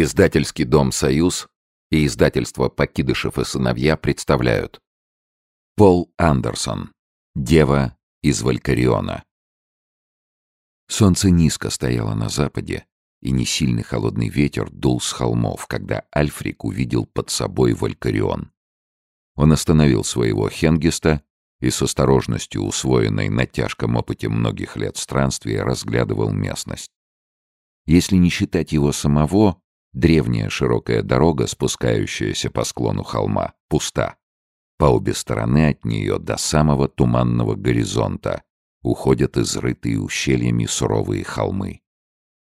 Издательский дом «Союз» и издательство «Покидышев и сыновья» представляют Пол Андерсон «Дева из Валькариона» Солнце низко стояло на западе, и несильный холодный ветер дул с холмов, когда Альфрик увидел под собой Валькарион. Он остановил своего Хенгиста и с осторожностью, усвоенной на тяжком опыте многих лет странствия, разглядывал местность. Если не считать его самого, древняя широкая дорога, спускающаяся по склону холма, пуста. По обе стороны от нее до самого туманного горизонта уходят изрытые ущельями суровые холмы.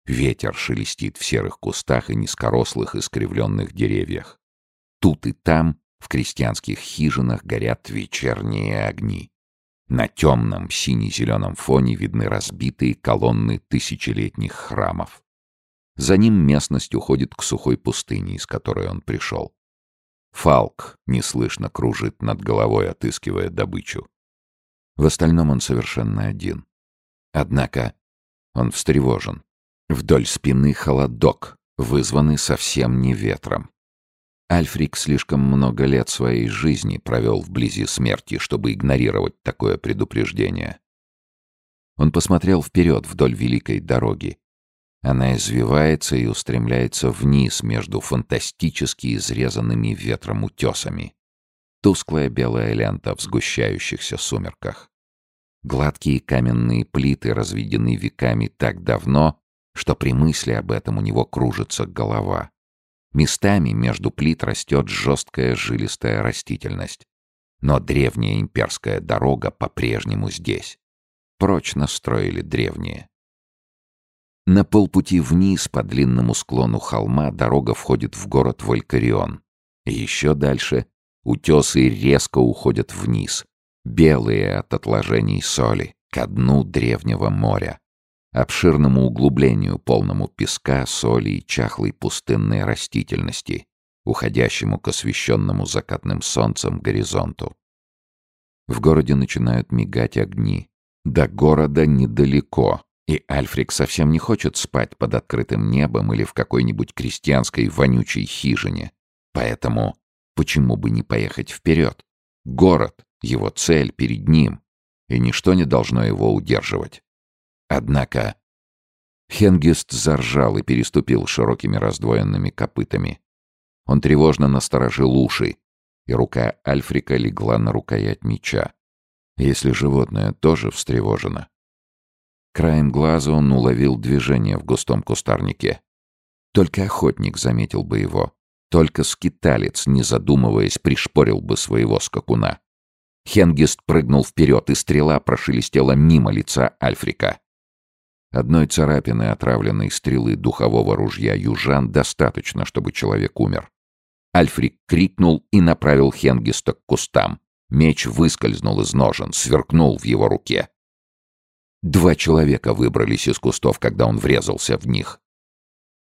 Ветер шелестит в серых кустах и низкорослых искривленных деревьях. Тут и там в крестьянских хижинах горят вечерние огни. На темном сине-зеленом фоне видны разбитые колонны тысячелетних храмов. За ним местность уходит к сухой пустыне, из которой он пришел. Фалк неслышно кружит над головой, отыскивая добычу. В остальном он совершенно один. Однако он встревожен. Вдоль спины холодок, вызванный совсем не ветром. Альфрик слишком много лет своей жизни провел вблизи смерти, чтобы игнорировать такое предупреждение. Он посмотрел вперед вдоль великой дороги. Она извивается и устремляется вниз между фантастически изрезанными ветром утесами. Тусклая белая лента в сгущающихся сумерках. Гладкие каменные плиты разведены веками так давно, что при мысли об этом у него кружится голова. Местами между плит растет жесткая жилистая растительность. Но древняя имперская дорога по-прежнему здесь. Прочно строили древние. На полпути вниз по длинному склону холма дорога входит в город Валькарион. Еще дальше утесы резко уходят вниз, белые от отложений соли, ко дну древнего моря обширному углублению, полному песка, соли и чахлой пустынной растительности, уходящему к освещенному закатным солнцем горизонту. В городе начинают мигать огни. До города недалеко, и Альфрик совсем не хочет спать под открытым небом или в какой-нибудь крестьянской вонючей хижине. Поэтому почему бы не поехать вперед? Город — его цель перед ним, и ничто не должно его удерживать. Однако Хенгист заржал и переступил широкими раздвоенными копытами. Он тревожно насторожил уши, и рука Альфрика легла на рукоять меча. Если животное тоже встревожено. Краем глаза он уловил движение в густом кустарнике. Только охотник заметил бы его. Только скиталец, не задумываясь, пришпорил бы своего скакуна. Хенгист прыгнул вперед, и стрела прошелестела мимо лица Альфрика. Одной царапины отравленной стрелы духового ружья южан достаточно, чтобы человек умер. Альфрик крикнул и направил Хенгиста к кустам. Меч выскользнул из ножен, сверкнул в его руке. Два человека выбрались из кустов, когда он врезался в них.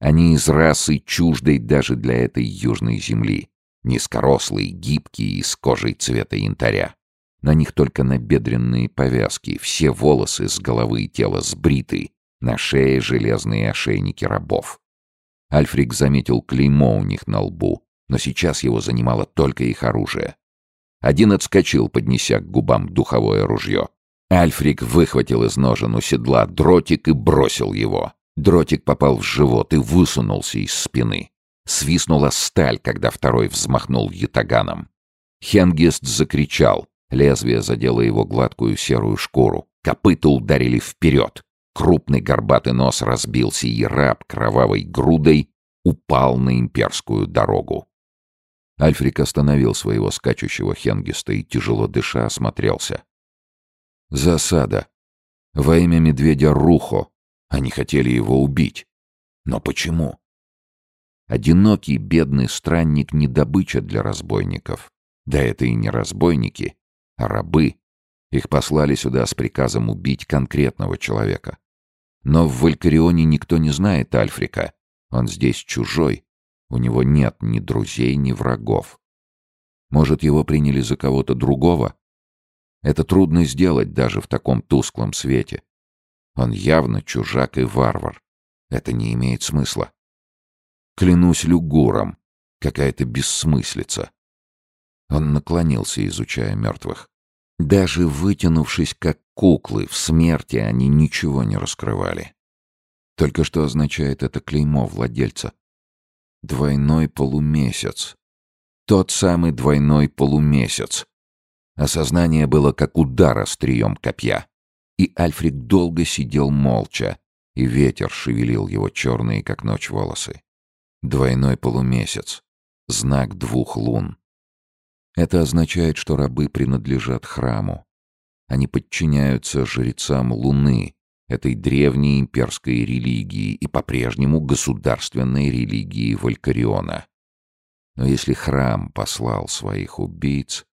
Они из расы чуждой даже для этой южной земли. Низкорослые, гибкие и с кожей цвета янтаря. На них только набедренные повязки, все волосы с головы и тела сбриты, на шее железные ошейники рабов. Альфрик заметил клеймо у них на лбу, но сейчас его занимало только их оружие. Один отскочил, поднеся к губам духовое ружье. Альфрик выхватил из ножен у седла дротик и бросил его. Дротик попал в живот и высунулся из спины. Свистнула сталь, когда второй взмахнул ятаганом. Хенгист закричал, Лезвие задело его гладкую серую шкуру. Копыта ударили вперед. Крупный горбатый нос разбился, и раб кровавой грудой упал на имперскую дорогу. Альфрик остановил своего скачущего хенгиста и, тяжело дыша, осмотрелся. Засада. Во имя медведя Рухо. Они хотели его убить. Но почему? Одинокий, бедный странник не добыча для разбойников. Да это и не разбойники а рабы. Их послали сюда с приказом убить конкретного человека. Но в Валькарионе никто не знает Альфрика. Он здесь чужой. У него нет ни друзей, ни врагов. Может, его приняли за кого-то другого? Это трудно сделать даже в таком тусклом свете. Он явно чужак и варвар. Это не имеет смысла. Клянусь люгуром. Какая-то бессмыслица. Он наклонился, изучая мертвых. Даже вытянувшись как куклы, в смерти они ничего не раскрывали. Только что означает это клеймо владельца? Двойной полумесяц. Тот самый двойной полумесяц. Осознание было как удар острием копья. И Альфред долго сидел молча, и ветер шевелил его черные, как ночь, волосы. Двойной полумесяц. Знак двух лун. Это означает, что рабы принадлежат храму. Они подчиняются жрецам Луны, этой древней имперской религии и по-прежнему государственной религии Валькариона. Но если храм послал своих убийц,